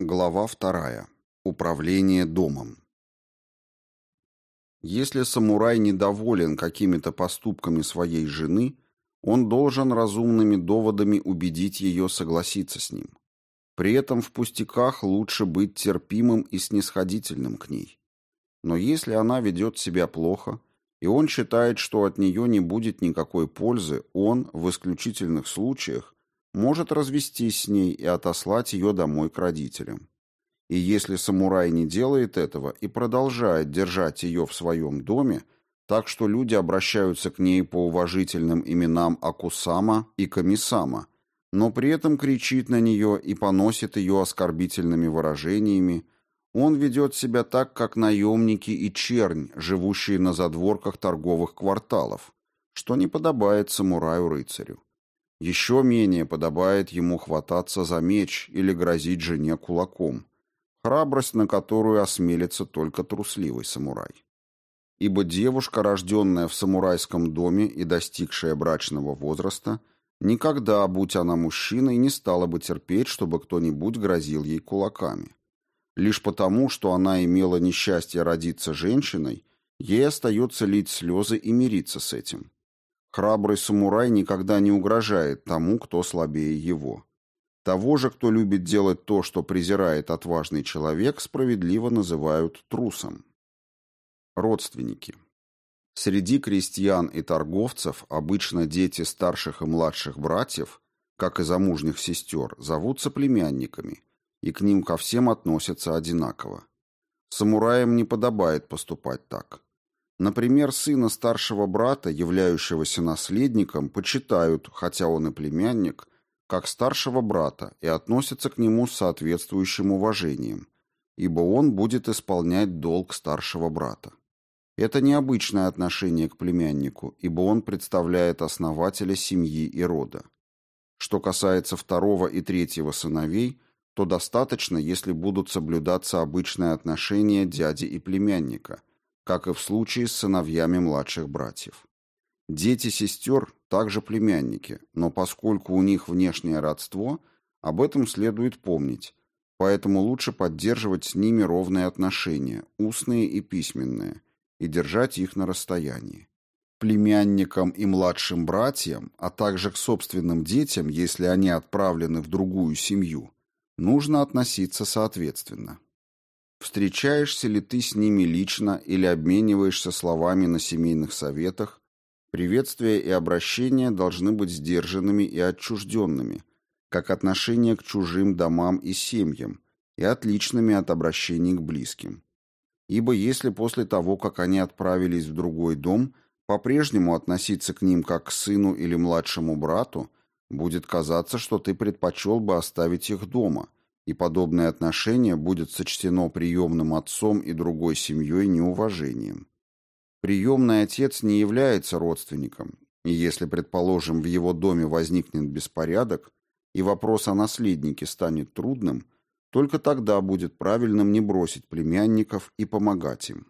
Глава вторая. Управление домом. Если самурай недоволен какими-то поступками своей жены, он должен разумными доводами убедить ее согласиться с ним. При этом в пустяках лучше быть терпимым и снисходительным к ней. Но если она ведет себя плохо, и он считает, что от нее не будет никакой пользы, он, в исключительных случаях, может развестись с ней и отослать ее домой к родителям. И если самурай не делает этого и продолжает держать ее в своем доме, так что люди обращаются к ней по уважительным именам Акусама и Камисама, но при этом кричит на нее и поносит ее оскорбительными выражениями, он ведет себя так, как наемники и чернь, живущие на задворках торговых кварталов, что не подобает самураю-рыцарю. Еще менее подобает ему хвататься за меч или грозить жене кулаком, храбрость на которую осмелится только трусливый самурай. Ибо девушка, рожденная в самурайском доме и достигшая брачного возраста, никогда, будь она мужчиной, не стала бы терпеть, чтобы кто-нибудь грозил ей кулаками. Лишь потому, что она имела несчастье родиться женщиной, ей остается лить слезы и мириться с этим. Храбрый самурай никогда не угрожает тому, кто слабее его. Того же, кто любит делать то, что презирает отважный человек, справедливо называют трусом. Родственники. Среди крестьян и торговцев обычно дети старших и младших братьев, как и замужних сестер, зовутся племянниками, и к ним ко всем относятся одинаково. Самураям не подобает поступать так. Например, сына старшего брата, являющегося наследником, почитают, хотя он и племянник, как старшего брата и относятся к нему с соответствующим уважением, ибо он будет исполнять долг старшего брата. Это необычное отношение к племяннику, ибо он представляет основателя семьи и рода. Что касается второго и третьего сыновей, то достаточно, если будут соблюдаться обычные отношения дяди и племянника – как и в случае с сыновьями младших братьев. Дети сестер также племянники, но поскольку у них внешнее родство, об этом следует помнить, поэтому лучше поддерживать с ними ровные отношения, устные и письменные, и держать их на расстоянии. Племянникам и младшим братьям, а также к собственным детям, если они отправлены в другую семью, нужно относиться соответственно. Встречаешься ли ты с ними лично или обмениваешься словами на семейных советах, приветствия и обращения должны быть сдержанными и отчужденными, как отношение к чужим домам и семьям, и отличными от обращений к близким. Ибо если после того, как они отправились в другой дом, по-прежнему относиться к ним как к сыну или младшему брату, будет казаться, что ты предпочел бы оставить их дома – и подобное отношение будет сочтено приемным отцом и другой семьей неуважением. Приемный отец не является родственником, и если, предположим, в его доме возникнет беспорядок, и вопрос о наследнике станет трудным, только тогда будет правильным не бросить племянников и помогать им.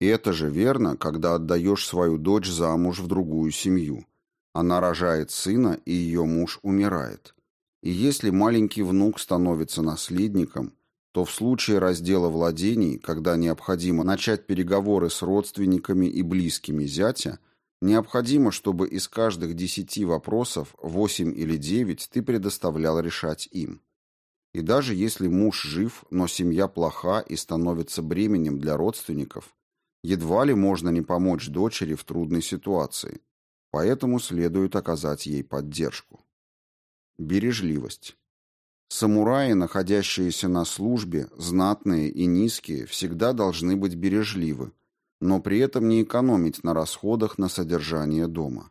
И это же верно, когда отдаешь свою дочь замуж в другую семью. Она рожает сына, и ее муж умирает. И если маленький внук становится наследником, то в случае раздела владений, когда необходимо начать переговоры с родственниками и близкими зятя, необходимо, чтобы из каждых десяти вопросов восемь или девять ты предоставлял решать им. И даже если муж жив, но семья плоха и становится бременем для родственников, едва ли можно не помочь дочери в трудной ситуации, поэтому следует оказать ей поддержку. Бережливость. Самураи, находящиеся на службе, знатные и низкие, всегда должны быть бережливы, но при этом не экономить на расходах на содержание дома.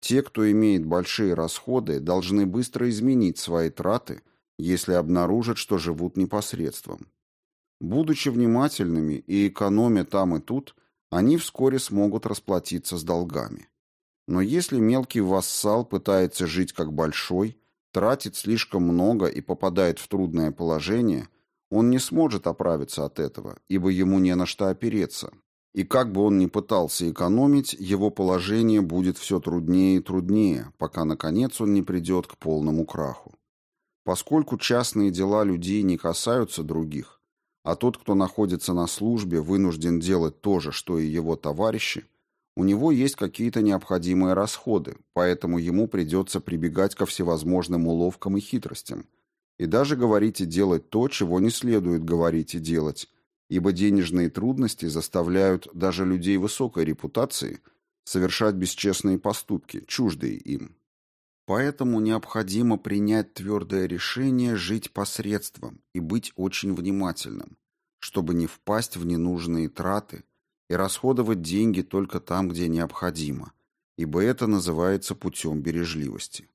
Те, кто имеет большие расходы, должны быстро изменить свои траты, если обнаружат, что живут непосредством. Будучи внимательными и экономя там и тут, они вскоре смогут расплатиться с долгами. Но если мелкий вассал пытается жить как большой, тратит слишком много и попадает в трудное положение, он не сможет оправиться от этого, ибо ему не на что опереться. И как бы он ни пытался экономить, его положение будет все труднее и труднее, пока, наконец, он не придет к полному краху. Поскольку частные дела людей не касаются других, а тот, кто находится на службе, вынужден делать то же, что и его товарищи, у него есть какие-то необходимые расходы, поэтому ему придется прибегать ко всевозможным уловкам и хитростям, и даже говорить и делать то, чего не следует говорить и делать, ибо денежные трудности заставляют даже людей высокой репутации совершать бесчестные поступки, чуждые им. Поэтому необходимо принять твердое решение жить посредством и быть очень внимательным, чтобы не впасть в ненужные траты и расходовать деньги только там, где необходимо, ибо это называется путем бережливости.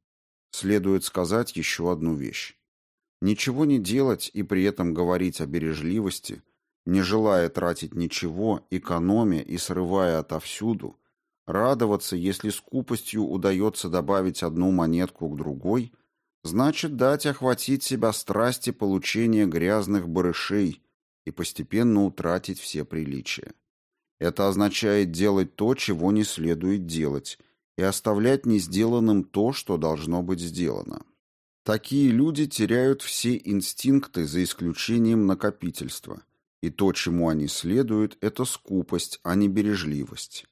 Следует сказать еще одну вещь. Ничего не делать и при этом говорить о бережливости, не желая тратить ничего, экономя и срывая отовсюду – Радоваться, если скупостью удается добавить одну монетку к другой, значит дать охватить себя страсти получения грязных барышей и постепенно утратить все приличия. Это означает делать то, чего не следует делать, и оставлять не сделанным то, что должно быть сделано. Такие люди теряют все инстинкты за исключением накопительства, и то, чему они следуют, это скупость, а не бережливость.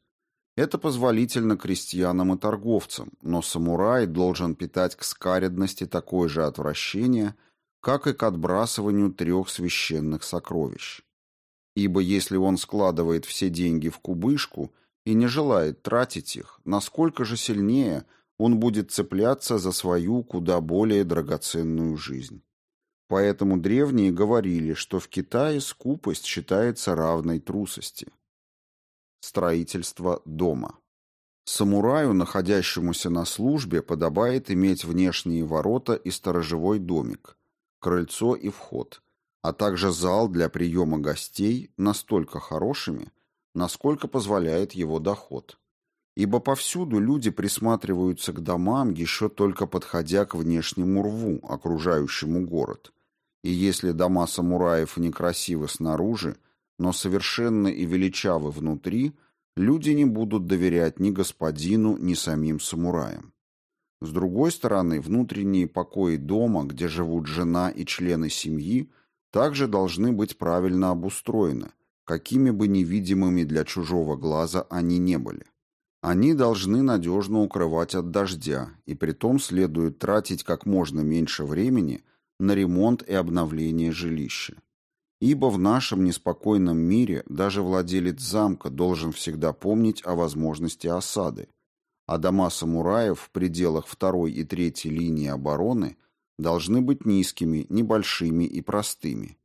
Это позволительно крестьянам и торговцам, но самурай должен питать к скаредности такое же отвращение, как и к отбрасыванию трех священных сокровищ. Ибо если он складывает все деньги в кубышку и не желает тратить их, насколько же сильнее он будет цепляться за свою куда более драгоценную жизнь. Поэтому древние говорили, что в Китае скупость считается равной трусости. Строительство дома. Самураю, находящемуся на службе, подобает иметь внешние ворота и сторожевой домик, крыльцо и вход, а также зал для приема гостей настолько хорошими, насколько позволяет его доход. Ибо повсюду люди присматриваются к домам, еще только подходя к внешнему рву, окружающему город. И если дома самураев некрасивы снаружи, но совершенны и величавы внутри, люди не будут доверять ни господину, ни самим самураям. С другой стороны, внутренние покои дома, где живут жена и члены семьи, также должны быть правильно обустроены, какими бы невидимыми для чужого глаза они не были. Они должны надежно укрывать от дождя, и притом следует тратить как можно меньше времени на ремонт и обновление жилища. Ибо в нашем неспокойном мире даже владелец замка должен всегда помнить о возможности осады, а дома самураев в пределах второй и третьей линии обороны должны быть низкими, небольшими и простыми.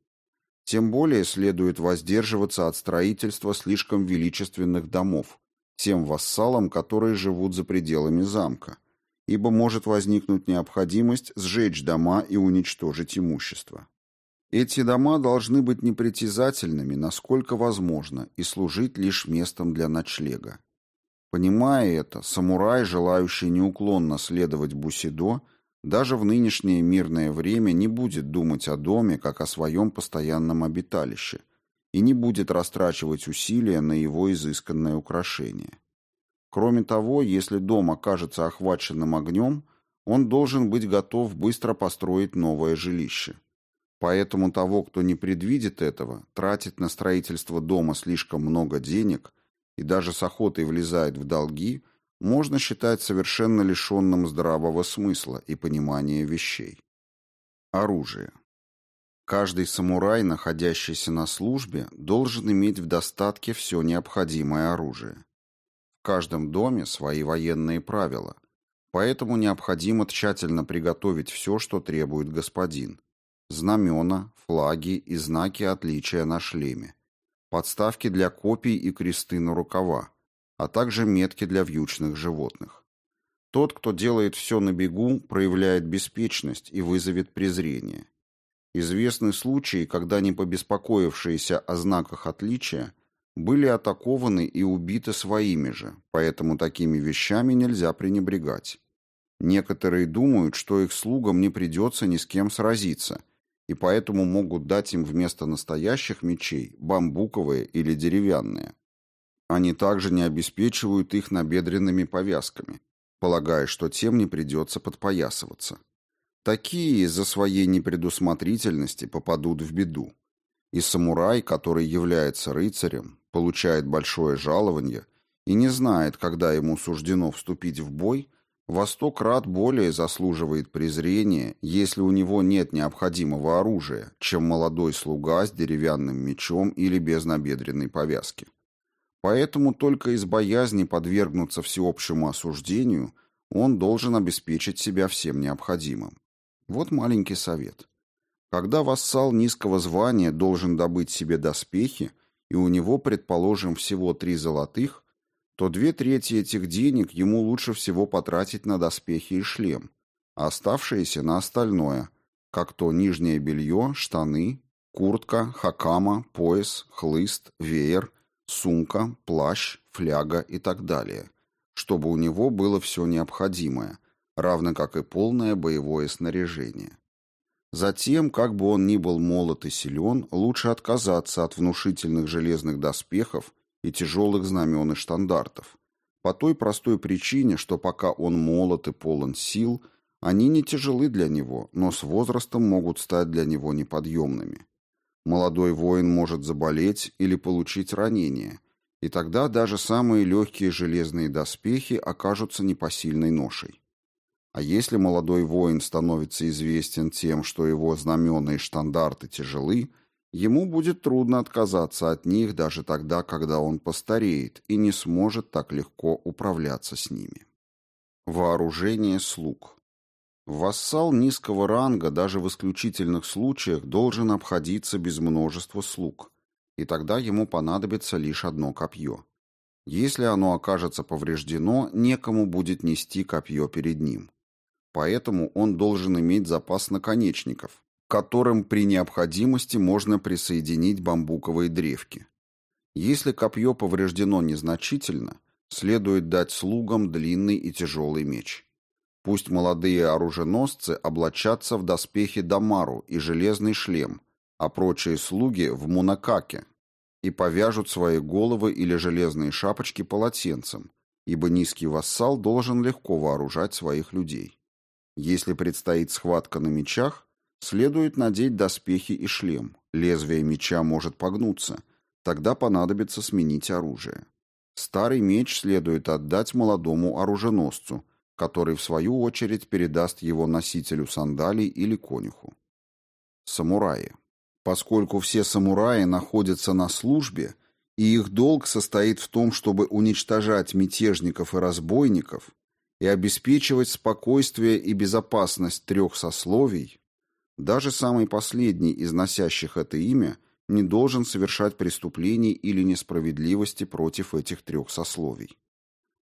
Тем более следует воздерживаться от строительства слишком величественных домов, тем вассалам, которые живут за пределами замка, ибо может возникнуть необходимость сжечь дома и уничтожить имущество. Эти дома должны быть непритязательными, насколько возможно, и служить лишь местом для ночлега. Понимая это, самурай, желающий неуклонно следовать бусидо, даже в нынешнее мирное время не будет думать о доме как о своем постоянном обиталище и не будет растрачивать усилия на его изысканное украшение. Кроме того, если дом окажется охваченным огнем, он должен быть готов быстро построить новое жилище. Поэтому того, кто не предвидит этого, тратит на строительство дома слишком много денег и даже с охотой влезает в долги, можно считать совершенно лишенным здравого смысла и понимания вещей. Оружие. Каждый самурай, находящийся на службе, должен иметь в достатке все необходимое оружие. В каждом доме свои военные правила, поэтому необходимо тщательно приготовить все, что требует господин знамена, флаги и знаки отличия на шлеме, подставки для копий и кресты на рукава, а также метки для вьючных животных. Тот, кто делает все на бегу, проявляет беспечность и вызовет презрение. Известны случаи, когда не побеспокоившиеся о знаках отличия были атакованы и убиты своими же, поэтому такими вещами нельзя пренебрегать. Некоторые думают, что их слугам не придется ни с кем сразиться, и поэтому могут дать им вместо настоящих мечей бамбуковые или деревянные. Они также не обеспечивают их набедренными повязками, полагая, что тем не придется подпоясываться. Такие из-за своей непредусмотрительности попадут в беду. И самурай, который является рыцарем, получает большое жалование и не знает, когда ему суждено вступить в бой, во сто крат более заслуживает презрения, если у него нет необходимого оружия, чем молодой слуга с деревянным мечом или без набедренной повязки. Поэтому только из боязни подвергнуться всеобщему осуждению он должен обеспечить себя всем необходимым. Вот маленький совет. Когда вассал низкого звания должен добыть себе доспехи, и у него, предположим, всего три золотых, то две трети этих денег ему лучше всего потратить на доспехи и шлем, а оставшиеся на остальное, как то нижнее белье, штаны, куртка, хакама, пояс, хлыст, веер, сумка, плащ, фляга и так далее, чтобы у него было все необходимое, равно как и полное боевое снаряжение. Затем, как бы он ни был молод и силен, лучше отказаться от внушительных железных доспехов и тяжелых знамен и штандартов. По той простой причине, что пока он молод и полон сил, они не тяжелы для него, но с возрастом могут стать для него неподъемными. Молодой воин может заболеть или получить ранение, и тогда даже самые легкие железные доспехи окажутся непосильной ношей. А если молодой воин становится известен тем, что его знамена и штандарты тяжелы, Ему будет трудно отказаться от них даже тогда, когда он постареет и не сможет так легко управляться с ними. Вооружение слуг. Вассал низкого ранга даже в исключительных случаях должен обходиться без множества слуг, и тогда ему понадобится лишь одно копье. Если оно окажется повреждено, некому будет нести копье перед ним. Поэтому он должен иметь запас наконечников, которым при необходимости можно присоединить бамбуковые древки. Если копье повреждено незначительно, следует дать слугам длинный и тяжелый меч. Пусть молодые оруженосцы облачатся в доспехи дамару и железный шлем, а прочие слуги в мунакаке, и повяжут свои головы или железные шапочки полотенцем, ибо низкий вассал должен легко вооружать своих людей. Если предстоит схватка на мечах, Следует надеть доспехи и шлем. Лезвие меча может погнуться. Тогда понадобится сменить оружие. Старый меч следует отдать молодому оруженосцу, который в свою очередь передаст его носителю сандалий или конюху. Самураи. Поскольку все самураи находятся на службе, и их долг состоит в том, чтобы уничтожать мятежников и разбойников и обеспечивать спокойствие и безопасность трех сословий, даже самый последний из носящих это имя не должен совершать преступлений или несправедливости против этих трех сословий.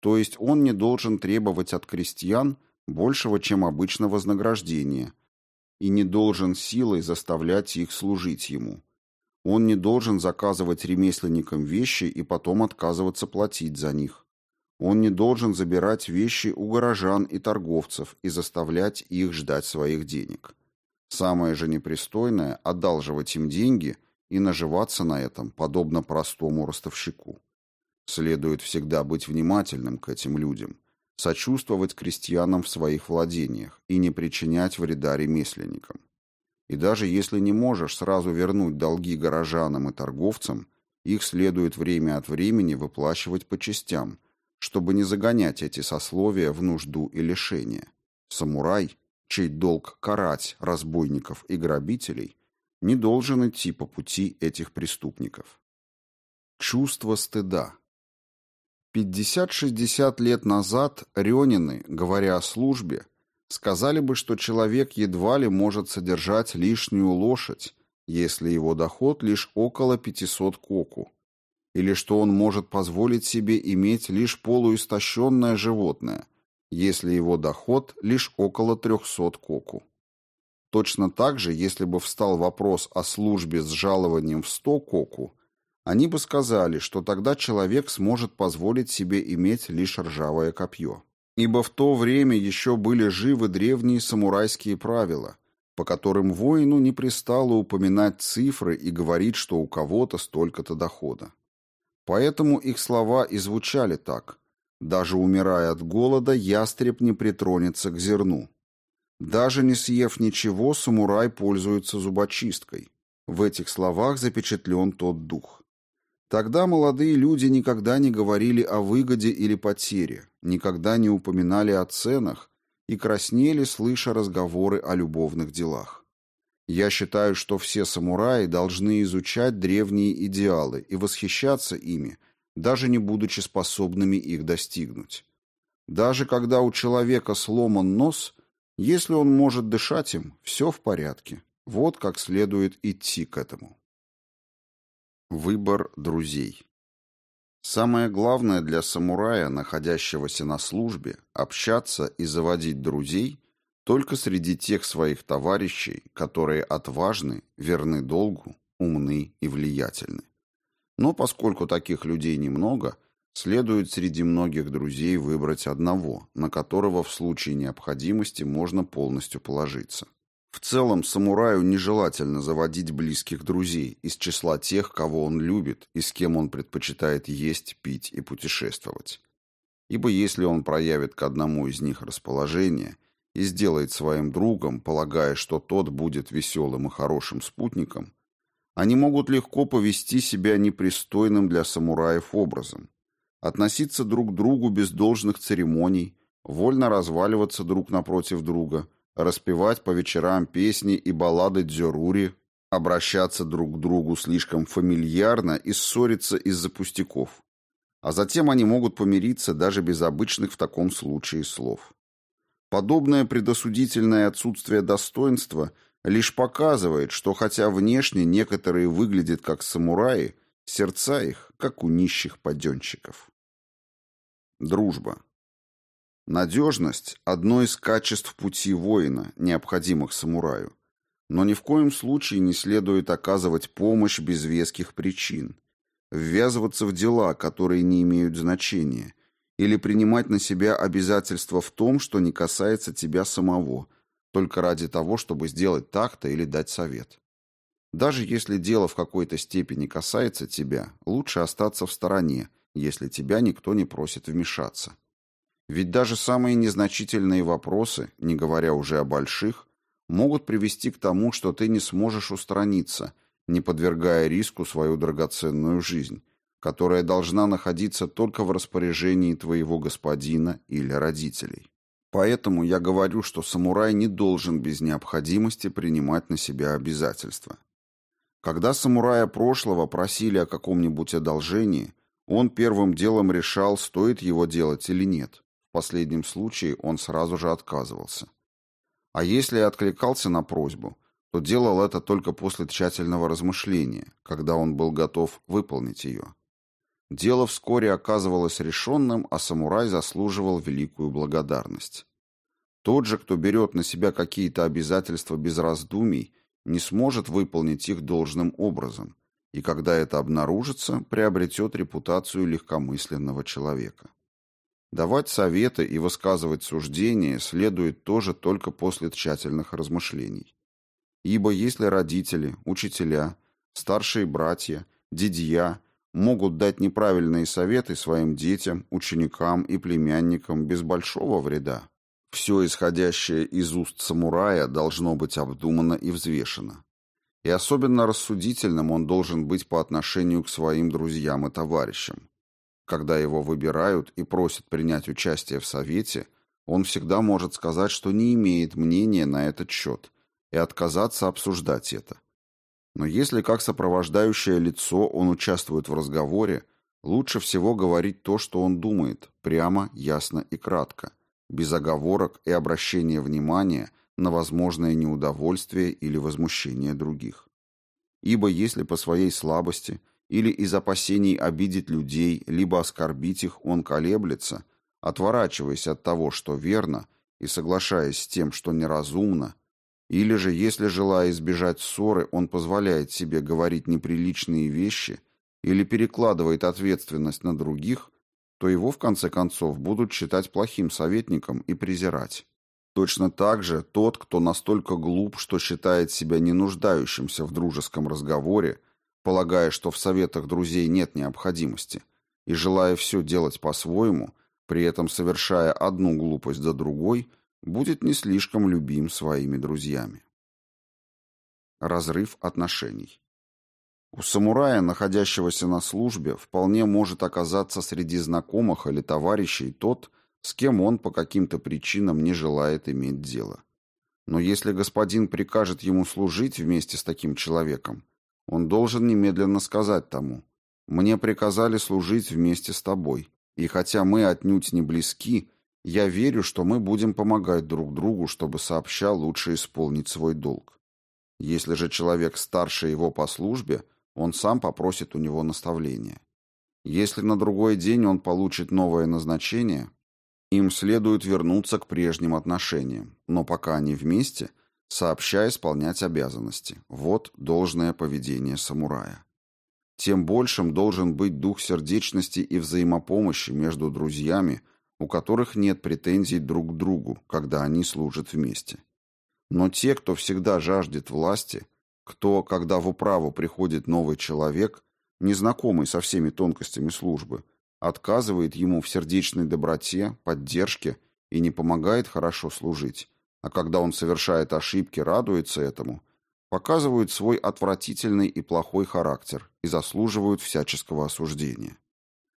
То есть он не должен требовать от крестьян большего, чем обычно вознаграждения, и не должен силой заставлять их служить ему. Он не должен заказывать ремесленникам вещи и потом отказываться платить за них. Он не должен забирать вещи у горожан и торговцев и заставлять их ждать своих денег. Самое же непристойное – одалживать им деньги и наживаться на этом, подобно простому ростовщику. Следует всегда быть внимательным к этим людям, сочувствовать крестьянам в своих владениях и не причинять вреда ремесленникам. И даже если не можешь сразу вернуть долги горожанам и торговцам, их следует время от времени выплачивать по частям, чтобы не загонять эти сословия в нужду и лишение. Самурай чей долг карать разбойников и грабителей, не должен идти по пути этих преступников. Чувство стыда. 50-60 лет назад рёнины, говоря о службе, сказали бы, что человек едва ли может содержать лишнюю лошадь, если его доход лишь около 500 коку, или что он может позволить себе иметь лишь полуистощенное животное, если его доход лишь около 300 коку. Точно так же, если бы встал вопрос о службе с жалованием в 100 коку, они бы сказали, что тогда человек сможет позволить себе иметь лишь ржавое копье. Ибо в то время еще были живы древние самурайские правила, по которым воину не пристало упоминать цифры и говорить, что у кого-то столько-то дохода. Поэтому их слова и звучали так – даже умирая от голода, ястреб не притронется к зерну. Даже не съев ничего, самурай пользуется зубочисткой. В этих словах запечатлен тот дух. Тогда молодые люди никогда не говорили о выгоде или потере, никогда не упоминали о ценах и краснели, слыша разговоры о любовных делах. Я считаю, что все самураи должны изучать древние идеалы и восхищаться ими, даже не будучи способными их достигнуть. Даже когда у человека сломан нос, если он может дышать им, все в порядке. Вот как следует идти к этому. Выбор друзей. Самое главное для самурая, находящегося на службе, общаться и заводить друзей только среди тех своих товарищей, которые отважны, верны долгу, умны и влиятельны. Но поскольку таких людей немного, следует среди многих друзей выбрать одного, на которого в случае необходимости можно полностью положиться. В целом, самураю нежелательно заводить близких друзей из числа тех, кого он любит и с кем он предпочитает есть, пить и путешествовать. Ибо если он проявит к одному из них расположение и сделает своим другом, полагая, что тот будет веселым и хорошим спутником, они могут легко повести себя непристойным для самураев образом, относиться друг к другу без должных церемоний, вольно разваливаться друг напротив друга – распевать по вечерам песни и баллады дзюрури, обращаться друг к другу слишком фамильярно и ссориться из-за пустяков. А затем они могут помириться даже без обычных в таком случае слов. Подобное предосудительное отсутствие достоинства лишь показывает, что хотя внешне некоторые выглядят как самураи, сердца их, как у нищих паденщиков. Дружба. Надежность – одно из качеств пути воина, необходимых самураю. Но ни в коем случае не следует оказывать помощь без веских причин, ввязываться в дела, которые не имеют значения, или принимать на себя обязательства в том, что не касается тебя самого, только ради того, чтобы сделать так-то или дать совет. Даже если дело в какой-то степени касается тебя, лучше остаться в стороне, если тебя никто не просит вмешаться. Ведь даже самые незначительные вопросы, не говоря уже о больших, могут привести к тому, что ты не сможешь устраниться, не подвергая риску свою драгоценную жизнь, которая должна находиться только в распоряжении твоего господина или родителей. Поэтому я говорю, что самурай не должен без необходимости принимать на себя обязательства. Когда самурая прошлого просили о каком-нибудь одолжении, он первым делом решал, стоит его делать или нет последнем случае он сразу же отказывался. А если и откликался на просьбу, то делал это только после тщательного размышления, когда он был готов выполнить ее. Дело вскоре оказывалось решенным, а самурай заслуживал великую благодарность. Тот же, кто берет на себя какие-то обязательства без раздумий, не сможет выполнить их должным образом, и когда это обнаружится, приобретет репутацию легкомысленного человека. Давать советы и высказывать суждения следует тоже только после тщательных размышлений. Ибо если родители, учителя, старшие братья, дядья могут дать неправильные советы своим детям, ученикам и племянникам без большого вреда, все исходящее из уст самурая должно быть обдумано и взвешено. И особенно рассудительным он должен быть по отношению к своим друзьям и товарищам. Когда его выбирают и просят принять участие в совете, он всегда может сказать, что не имеет мнения на этот счет, и отказаться обсуждать это. Но если как сопровождающее лицо он участвует в разговоре, лучше всего говорить то, что он думает, прямо, ясно и кратко, без оговорок и обращения внимания на возможное неудовольствие или возмущение других. Ибо если по своей слабости – или из опасений обидеть людей, либо оскорбить их, он колеблется, отворачиваясь от того, что верно, и соглашаясь с тем, что неразумно, или же, если, желая избежать ссоры, он позволяет себе говорить неприличные вещи или перекладывает ответственность на других, то его, в конце концов, будут считать плохим советником и презирать. Точно так же тот, кто настолько глуп, что считает себя не нуждающимся в дружеском разговоре, полагая, что в советах друзей нет необходимости, и желая все делать по-своему, при этом совершая одну глупость за другой, будет не слишком любим своими друзьями. Разрыв отношений. У самурая, находящегося на службе, вполне может оказаться среди знакомых или товарищей тот, с кем он по каким-то причинам не желает иметь дело. Но если господин прикажет ему служить вместе с таким человеком, он должен немедленно сказать тому «Мне приказали служить вместе с тобой, и хотя мы отнюдь не близки, я верю, что мы будем помогать друг другу, чтобы сообща лучше исполнить свой долг. Если же человек старше его по службе, он сам попросит у него наставления. Если на другой день он получит новое назначение, им следует вернуться к прежним отношениям, но пока они вместе, сообща исполнять обязанности. Вот должное поведение самурая. Тем большим должен быть дух сердечности и взаимопомощи между друзьями, у которых нет претензий друг к другу, когда они служат вместе. Но те, кто всегда жаждет власти, кто, когда в управу приходит новый человек, незнакомый со всеми тонкостями службы, отказывает ему в сердечной доброте, поддержке и не помогает хорошо служить, а когда он совершает ошибки, радуется этому, показывают свой отвратительный и плохой характер и заслуживают всяческого осуждения.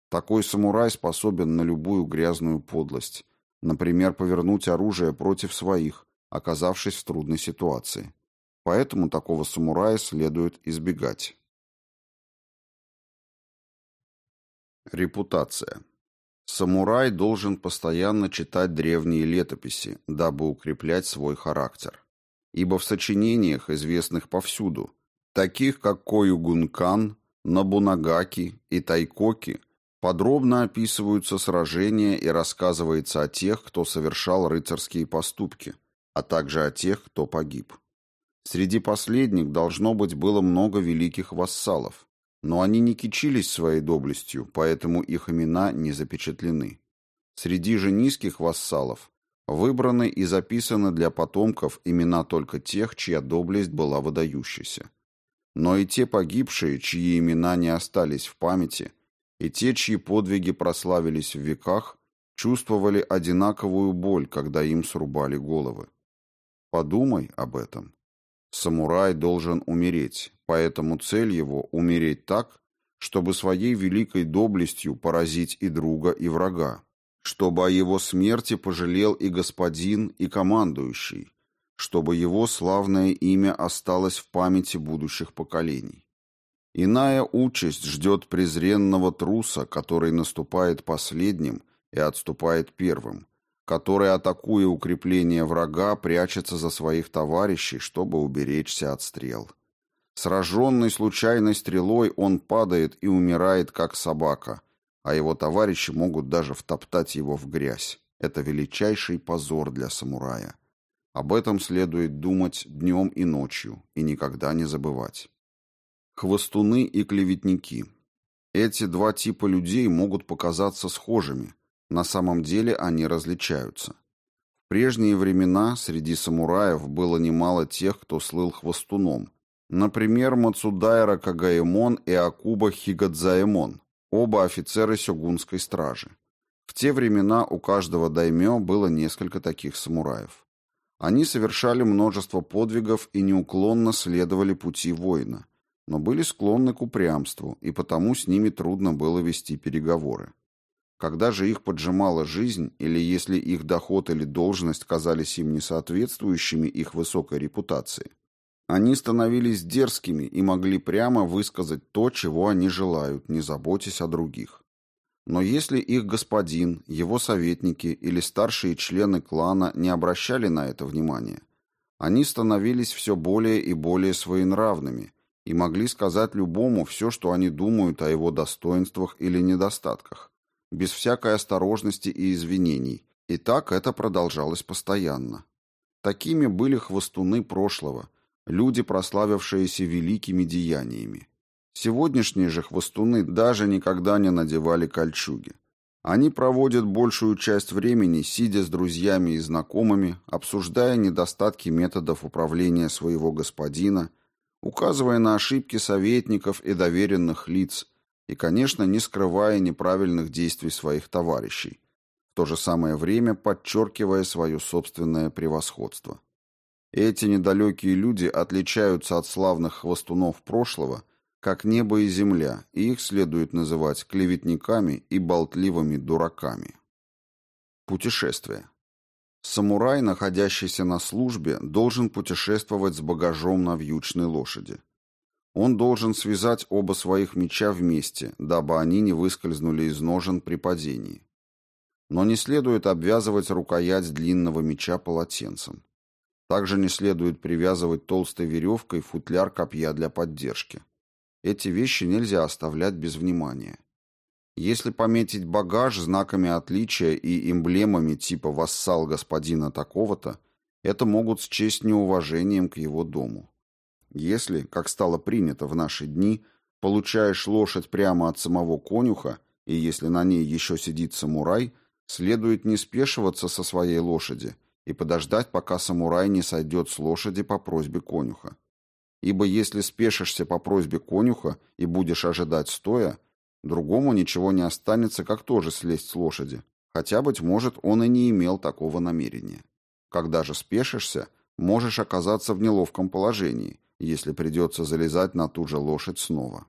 Такой самурай способен на любую грязную подлость, например, повернуть оружие против своих, оказавшись в трудной ситуации. Поэтому такого самурая следует избегать. Репутация. Самурай должен постоянно читать древние летописи, дабы укреплять свой характер. Ибо в сочинениях, известных повсюду, таких как Коюгункан, Набунагаки и Тайкоки, подробно описываются сражения и рассказывается о тех, кто совершал рыцарские поступки, а также о тех, кто погиб. Среди последних должно быть было много великих вассалов, но они не кичились своей доблестью, поэтому их имена не запечатлены. Среди же низких вассалов выбраны и записаны для потомков имена только тех, чья доблесть была выдающейся. Но и те погибшие, чьи имена не остались в памяти, и те, чьи подвиги прославились в веках, чувствовали одинаковую боль, когда им срубали головы. Подумай об этом. Самурай должен умереть, поэтому цель его – умереть так, чтобы своей великой доблестью поразить и друга, и врага, чтобы о его смерти пожалел и господин, и командующий, чтобы его славное имя осталось в памяти будущих поколений. Иная участь ждет презренного труса, который наступает последним и отступает первым, который, атакуя укрепление врага, прячется за своих товарищей, чтобы уберечься от стрел. Сраженный случайной стрелой, он падает и умирает, как собака, а его товарищи могут даже втоптать его в грязь. Это величайший позор для самурая. Об этом следует думать днем и ночью, и никогда не забывать. Хвостуны и клеветники. Эти два типа людей могут показаться схожими, на самом деле они различаются. В прежние времена среди самураев было немало тех, кто слыл хвостуном. Например, Мацудайра Кагаэмон и Акуба Хигадзаэмон, оба офицеры сёгунской стражи. В те времена у каждого даймё было несколько таких самураев. Они совершали множество подвигов и неуклонно следовали пути воина, но были склонны к упрямству, и потому с ними трудно было вести переговоры. Когда же их поджимала жизнь, или если их доход или должность казались им несоответствующими их высокой репутации, они становились дерзкими и могли прямо высказать то, чего они желают, не заботясь о других. Но если их господин, его советники или старшие члены клана не обращали на это внимания, они становились все более и более своенравными и могли сказать любому все, что они думают о его достоинствах или недостатках, без всякой осторожности и извинений, и так это продолжалось постоянно. Такими были хвостуны прошлого, люди, прославившиеся великими деяниями. Сегодняшние же хвостуны даже никогда не надевали кольчуги. Они проводят большую часть времени, сидя с друзьями и знакомыми, обсуждая недостатки методов управления своего господина, указывая на ошибки советников и доверенных лиц – и, конечно, не скрывая неправильных действий своих товарищей, в то же самое время подчеркивая свое собственное превосходство. Эти недалекие люди отличаются от славных хвостунов прошлого, как небо и земля, и их следует называть клеветниками и болтливыми дураками. Путешествие. Самурай, находящийся на службе, должен путешествовать с багажом на вьючной лошади. Он должен связать оба своих меча вместе, дабы они не выскользнули из ножен при падении. Но не следует обвязывать рукоять длинного меча полотенцем. Также не следует привязывать толстой веревкой футляр копья для поддержки. Эти вещи нельзя оставлять без внимания. Если пометить багаж знаками отличия и эмблемами типа «вассал господина такого-то», это могут счесть неуважением к его дому. Если, как стало принято в наши дни, получаешь лошадь прямо от самого конюха, и если на ней еще сидит самурай, следует не спешиваться со своей лошади и подождать, пока самурай не сойдет с лошади по просьбе конюха. Ибо если спешишься по просьбе конюха и будешь ожидать стоя, Другому ничего не останется, как тоже слезть с лошади, хотя, быть может, он и не имел такого намерения. Когда же спешишься, можешь оказаться в неловком положении, если придется залезать на ту же лошадь снова.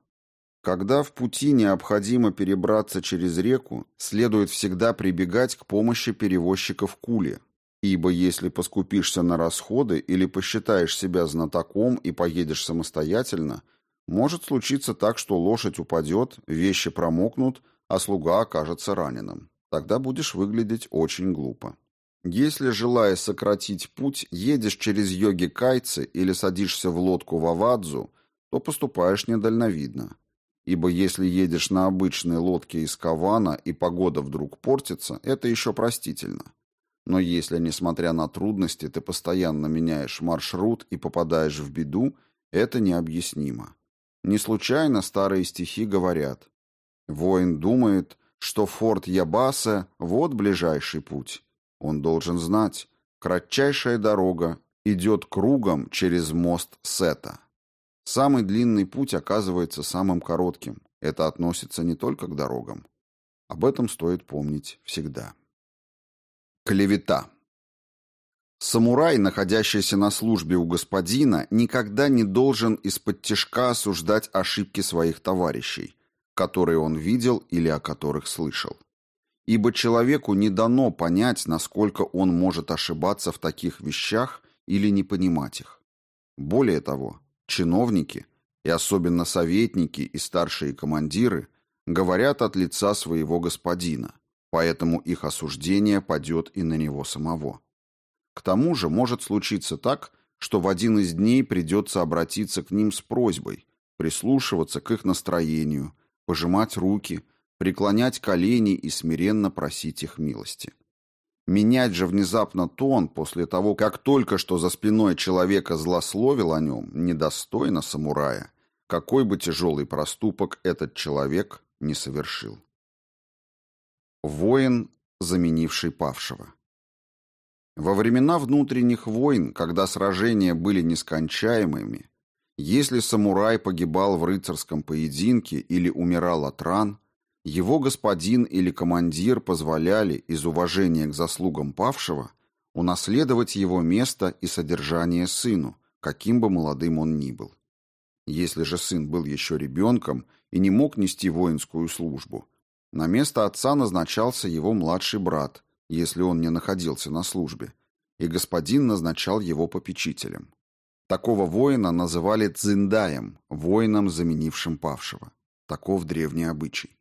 Когда в пути необходимо перебраться через реку, следует всегда прибегать к помощи перевозчиков кули, ибо если поскупишься на расходы или посчитаешь себя знатоком и поедешь самостоятельно – может случиться так, что лошадь упадет, вещи промокнут, а слуга окажется раненым. Тогда будешь выглядеть очень глупо. Если, желая сократить путь, едешь через йоги-кайцы или садишься в лодку в Авадзу, то поступаешь недальновидно. Ибо если едешь на обычной лодке из Кавана и погода вдруг портится, это еще простительно. Но если, несмотря на трудности, ты постоянно меняешь маршрут и попадаешь в беду, это необъяснимо. Не случайно старые стихи говорят «Воин думает, что форт Ябаса – вот ближайший путь. Он должен знать, кратчайшая дорога идет кругом через мост Сета. Самый длинный путь оказывается самым коротким. Это относится не только к дорогам. Об этом стоит помнить всегда. Клевета. Самурай, находящийся на службе у господина, никогда не должен из-под тяжка осуждать ошибки своих товарищей, которые он видел или о которых слышал. Ибо человеку не дано понять, насколько он может ошибаться в таких вещах или не понимать их. Более того, чиновники, и особенно советники и старшие командиры, говорят от лица своего господина, поэтому их осуждение падет и на него самого. К тому же может случиться так, что в один из дней придется обратиться к ним с просьбой, прислушиваться к их настроению, пожимать руки, преклонять колени и смиренно просить их милости. Менять же внезапно тон после того, как только что за спиной человека злословил о нем, недостойно самурая, какой бы тяжелый проступок этот человек не совершил. Воин, заменивший павшего. Во времена внутренних войн, когда сражения были нескончаемыми, если самурай погибал в рыцарском поединке или умирал от ран, его господин или командир позволяли из уважения к заслугам павшего унаследовать его место и содержание сыну, каким бы молодым он ни был. Если же сын был еще ребенком и не мог нести воинскую службу, на место отца назначался его младший брат, если он не находился на службе, и господин назначал его попечителем. Такого воина называли цзиндаем, воином, заменившим павшего. Таков древний обычай.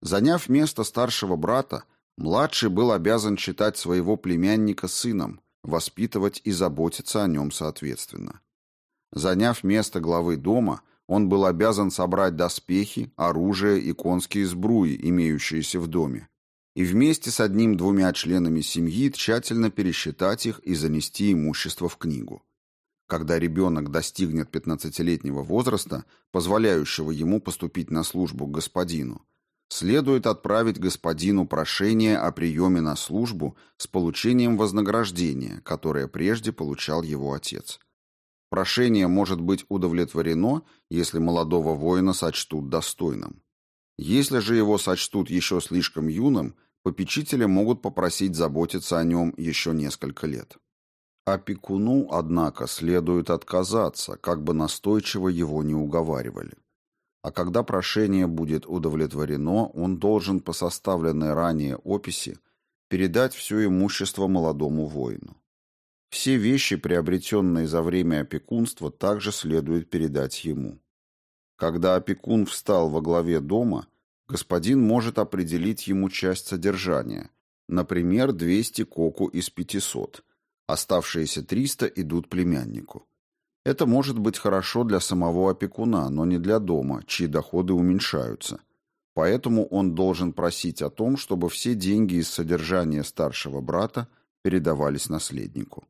Заняв место старшего брата, младший был обязан считать своего племянника сыном, воспитывать и заботиться о нем соответственно. Заняв место главы дома, он был обязан собрать доспехи, оружие и конские сбруи, имеющиеся в доме, и вместе с одним-двумя членами семьи тщательно пересчитать их и занести имущество в книгу. Когда ребенок достигнет 15-летнего возраста, позволяющего ему поступить на службу к господину, следует отправить господину прошение о приеме на службу с получением вознаграждения, которое прежде получал его отец. Прошение может быть удовлетворено, если молодого воина сочтут достойным. Если же его сочтут еще слишком юным, попечители могут попросить заботиться о нем еще несколько лет. Опекуну, однако, следует отказаться, как бы настойчиво его не уговаривали. А когда прошение будет удовлетворено, он должен по составленной ранее описи передать все имущество молодому воину. Все вещи, приобретенные за время опекунства, также следует передать ему. Когда опекун встал во главе дома, господин может определить ему часть содержания, например, 200 коку из 500, оставшиеся 300 идут племяннику. Это может быть хорошо для самого опекуна, но не для дома, чьи доходы уменьшаются. Поэтому он должен просить о том, чтобы все деньги из содержания старшего брата передавались наследнику.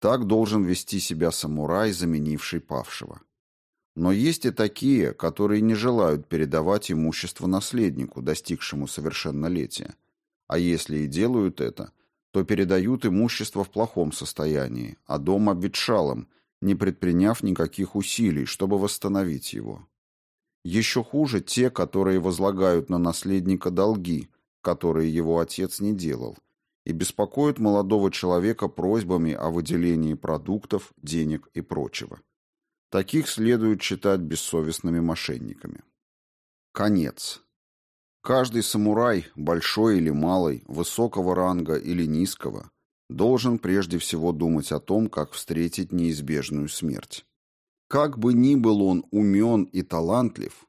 Так должен вести себя самурай, заменивший павшего. Но есть и такие, которые не желают передавать имущество наследнику, достигшему совершеннолетия. А если и делают это, то передают имущество в плохом состоянии, а дом обветшалым, не предприняв никаких усилий, чтобы восстановить его. Еще хуже те, которые возлагают на наследника долги, которые его отец не делал – и беспокоит молодого человека просьбами о выделении продуктов, денег и прочего. Таких следует считать бессовестными мошенниками. Конец. Каждый самурай, большой или малый, высокого ранга или низкого, должен прежде всего думать о том, как встретить неизбежную смерть. Как бы ни был он умен и талантлив,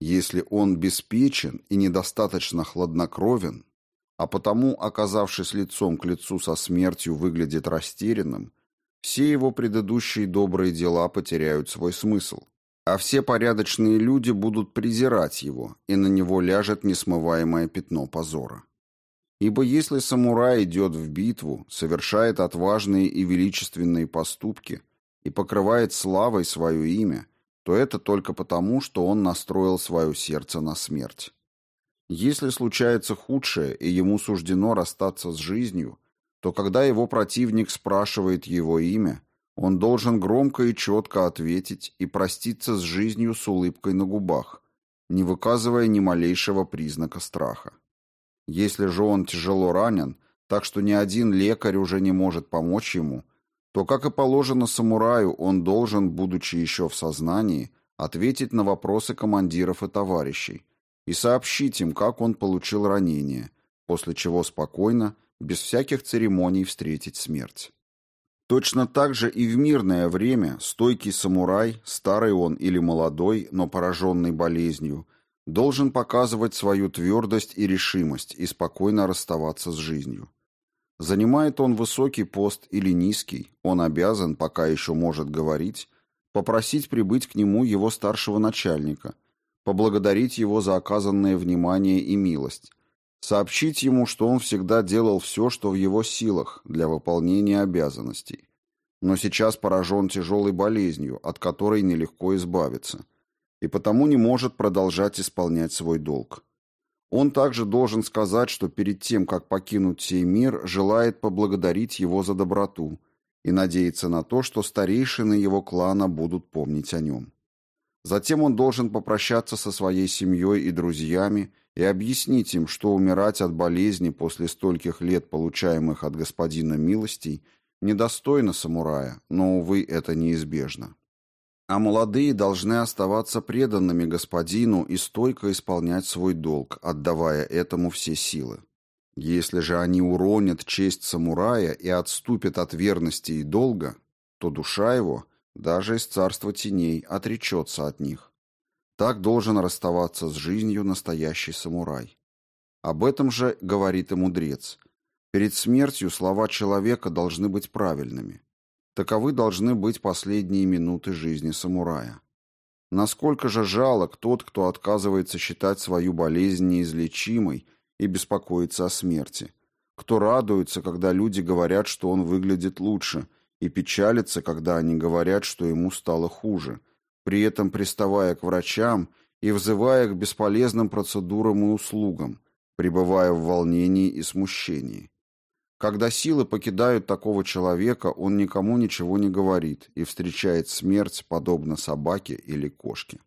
если он беспечен и недостаточно хладнокровен, а потому, оказавшись лицом к лицу со смертью, выглядит растерянным, все его предыдущие добрые дела потеряют свой смысл, а все порядочные люди будут презирать его, и на него ляжет несмываемое пятно позора. Ибо если самурай идет в битву, совершает отважные и величественные поступки и покрывает славой свое имя, то это только потому, что он настроил свое сердце на смерть. Если случается худшее, и ему суждено расстаться с жизнью, то когда его противник спрашивает его имя, он должен громко и четко ответить и проститься с жизнью с улыбкой на губах, не выказывая ни малейшего признака страха. Если же он тяжело ранен, так что ни один лекарь уже не может помочь ему, то, как и положено самураю, он должен, будучи еще в сознании, ответить на вопросы командиров и товарищей, и сообщить им, как он получил ранение, после чего спокойно, без всяких церемоний встретить смерть. Точно так же и в мирное время стойкий самурай, старый он или молодой, но пораженный болезнью, должен показывать свою твердость и решимость и спокойно расставаться с жизнью. Занимает он высокий пост или низкий, он обязан, пока еще может говорить, попросить прибыть к нему его старшего начальника – поблагодарить его за оказанное внимание и милость, сообщить ему, что он всегда делал все, что в его силах для выполнения обязанностей, но сейчас поражен тяжелой болезнью, от которой нелегко избавиться, и потому не может продолжать исполнять свой долг. Он также должен сказать, что перед тем, как покинуть сей мир, желает поблагодарить его за доброту и надеяться на то, что старейшины его клана будут помнить о нем. Затем он должен попрощаться со своей семьей и друзьями и объяснить им, что умирать от болезни после стольких лет, получаемых от господина милостей, недостойно самурая, но, увы, это неизбежно. А молодые должны оставаться преданными господину и стойко исполнять свой долг, отдавая этому все силы. Если же они уронят честь самурая и отступят от верности и долга, то душа его – даже из царства теней, отречется от них. Так должен расставаться с жизнью настоящий самурай. Об этом же говорит и мудрец. Перед смертью слова человека должны быть правильными. Таковы должны быть последние минуты жизни самурая. Насколько же жалок тот, кто отказывается считать свою болезнь неизлечимой и беспокоится о смерти, кто радуется, когда люди говорят, что он выглядит лучше – и печалится, когда они говорят, что ему стало хуже, при этом приставая к врачам и взывая к бесполезным процедурам и услугам, пребывая в волнении и смущении. Когда силы покидают такого человека, он никому ничего не говорит и встречает смерть, подобно собаке или кошке.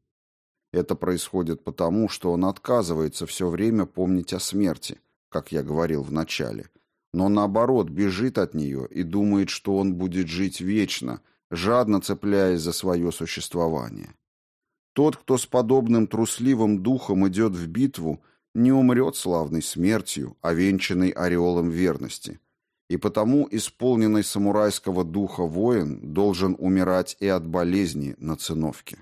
Это происходит потому, что он отказывается все время помнить о смерти, как я говорил в начале, но наоборот бежит от нее и думает, что он будет жить вечно, жадно цепляясь за свое существование. Тот, кто с подобным трусливым духом идет в битву, не умрет славной смертью, овенчанной ореолом верности, и потому исполненный самурайского духа воин должен умирать и от болезни на циновке.